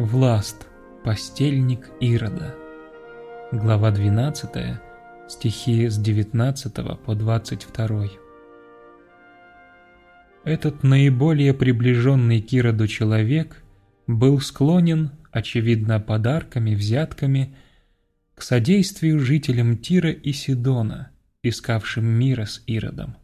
Власт, постельник Ирода. Глава 12, стихи с 19 по 22. Этот наиболее приближенный к Ироду человек был склонен, очевидно подарками, взятками, к содействию жителям Тира и Сидона, искавшим мира с Иродом.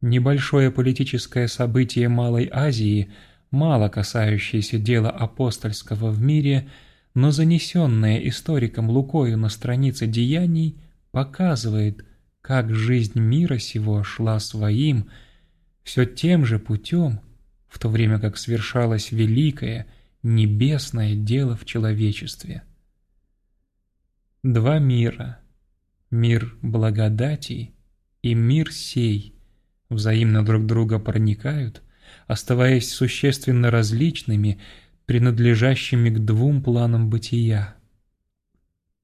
Небольшое политическое событие Малой Азии, мало касающееся дела апостольского в мире, но занесенное историком Лукою на странице деяний, показывает, как жизнь мира сего шла своим, все тем же путем, в то время как свершалось великое, небесное дело в человечестве. Два мира – мир благодати и мир сей – взаимно друг друга проникают, оставаясь существенно различными, принадлежащими к двум планам бытия.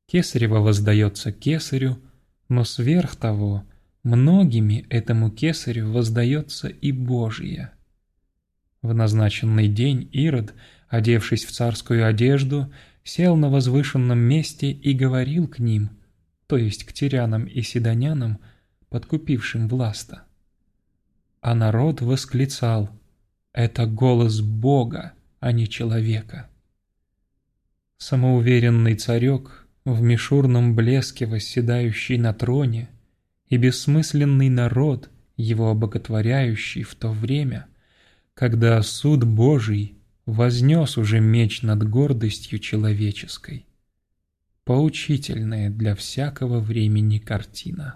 Кесарево воздается кесарю, но сверх того многими этому кесарю воздается и Божье. В назначенный день Ирод, одевшись в царскую одежду, сел на возвышенном месте и говорил к ним, то есть к тирянам и седонянам, подкупившим власта а народ восклицал «Это голос Бога, а не человека». Самоуверенный царек, в мишурном блеске восседающий на троне, и бессмысленный народ, его обоготворяющий в то время, когда суд Божий вознес уже меч над гордостью человеческой. Поучительная для всякого времени картина.